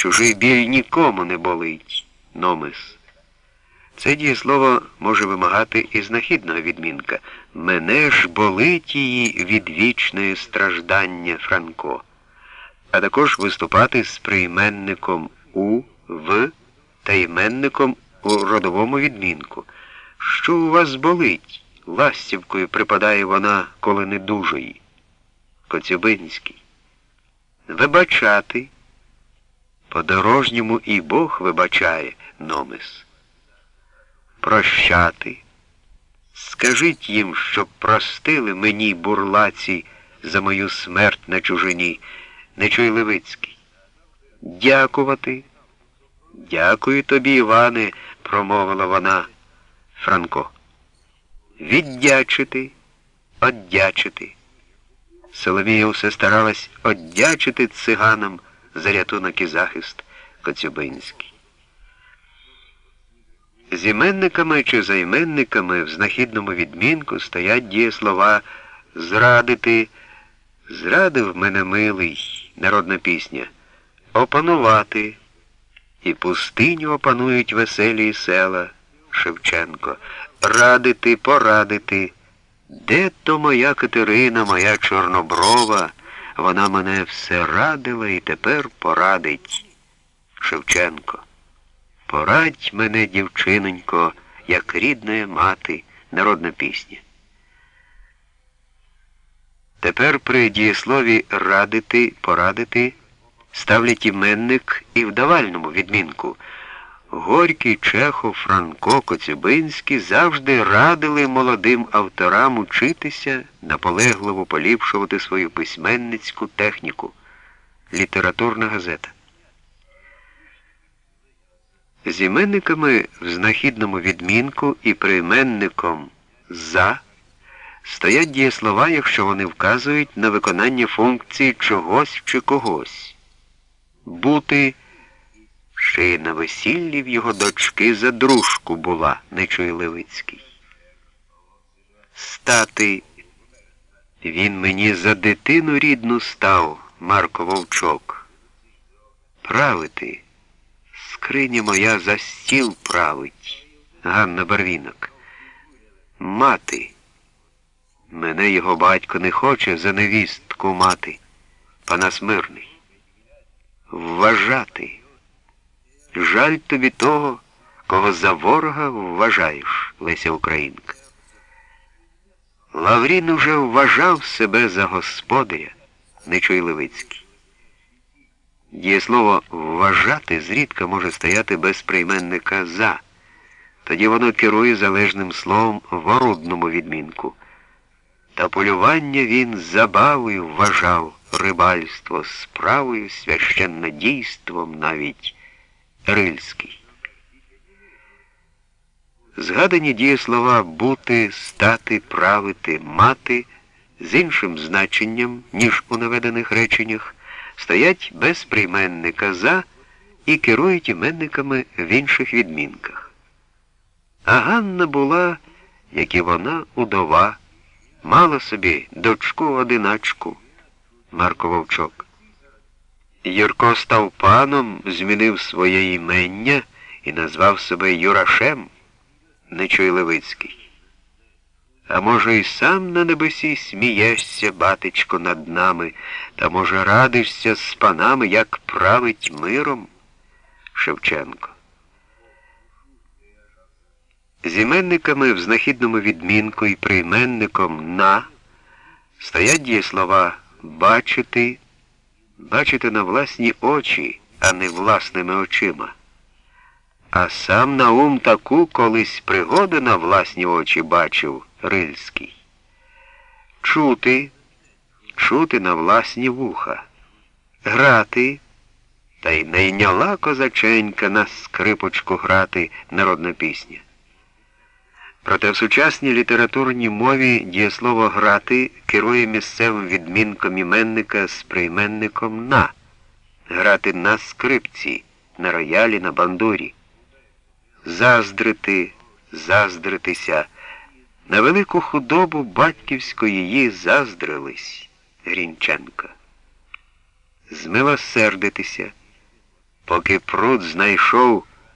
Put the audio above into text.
Чужий біль нікому не болить. Номис. Це дієслово може вимагати і знахідного відмінка. Мене ж болить її від вічної страждання Франко, а також виступати з прийменником у, в та іменником у родовому відмінку. Що у вас болить? Ластівкою припадає вона, коли не дужої. Коцюбинський. Вибачати. По-дорожньому і Бог вибачає номис. Прощати. Скажіть їм, щоб простили мені бурлаці за мою смерть на чужині, Нечуй Левицький. Дякувати. Дякую тобі, Іване, промовила вона Франко. Віддячити, оддячити. Соломія усе старалась оддячити циганам за рятунок і захист Коцюбинський. З іменниками чи займенниками в знахідному відмінку стоять дієслова зрадити, зрадив мене милий, народна пісня, опанувати. І пустиню опанують веселі села Шевченко, радити, порадити. Де то моя Катерина, моя чорноброва? Вона мене все радила і тепер порадить. Шевченко. Порадь мене, дівчинонько, як рідна мати, народна пісня. Тепер при дієслові радити, порадити ставлять іменник і в давальному відмінку. Горький, Чехов, Франко, Коцюбинський завжди радили молодим авторам учитися, наполегливо поліпшувати свою письменницьку техніку. Літературна газета. З іменниками в знахідному відмінку і прийменником за стоять дієслова, якщо вони вказують на виконання функції чогось чи когось. Бути ще й на весіллі в його дочки за дружку була, не чує Левицький. Стати він мені за дитину рідну став, Марко Вовчок. Правити, скриня моя за стіл править, Ганна Барвінок. Мати. Мене його батько не хоче за невістку мати, Панас Мирний. Вважати. Жаль тобі того, кого за ворога вважаєш, Леся Українка. Лаврін уже вважав себе за господаря, Нечуй Левицький. Дієслово вважати зрідка може стояти без прийменника за. Тоді воно керує залежним словом в орудному відмінку. Та полювання він забавою вважав рибальство справою, священнодійством навіть. Рильський. Згадані дієслова бути, стати, правити, мати з іншим значенням, ніж у наведених реченнях, стоять без прийменника за і керують іменниками в інших відмінках. А Ганна була, як і вона, удова, мала собі дочку одиначку Марко Вовчок. Юрко став паном, змінив своє імення і назвав себе Юрашем, Нечуй Левицький. А може, і сам на небесі смієшся, батечко, над нами, та, може, радишся з панами, як править миром Шевченко. З іменниками в знахідному відмінку і прийменником на стоять дієслова бачити бачити на власні очі, а не власними очима. А сам Наум таку колись пригоду на власні очі бачив Рильський. Чути, чути на власні вуха, грати, та й не йняла козаченька на скрипочку грати народна пісня. Проте в сучасній літературній мові дієслово грати керує місцевим відмінком іменника з прийменником на, грати на скрипці, на роялі, на бандурі, заздрити, заздритися. На велику худобу батьківську її заздрились Грінченка. Змилосердитися. поки пруд знайшов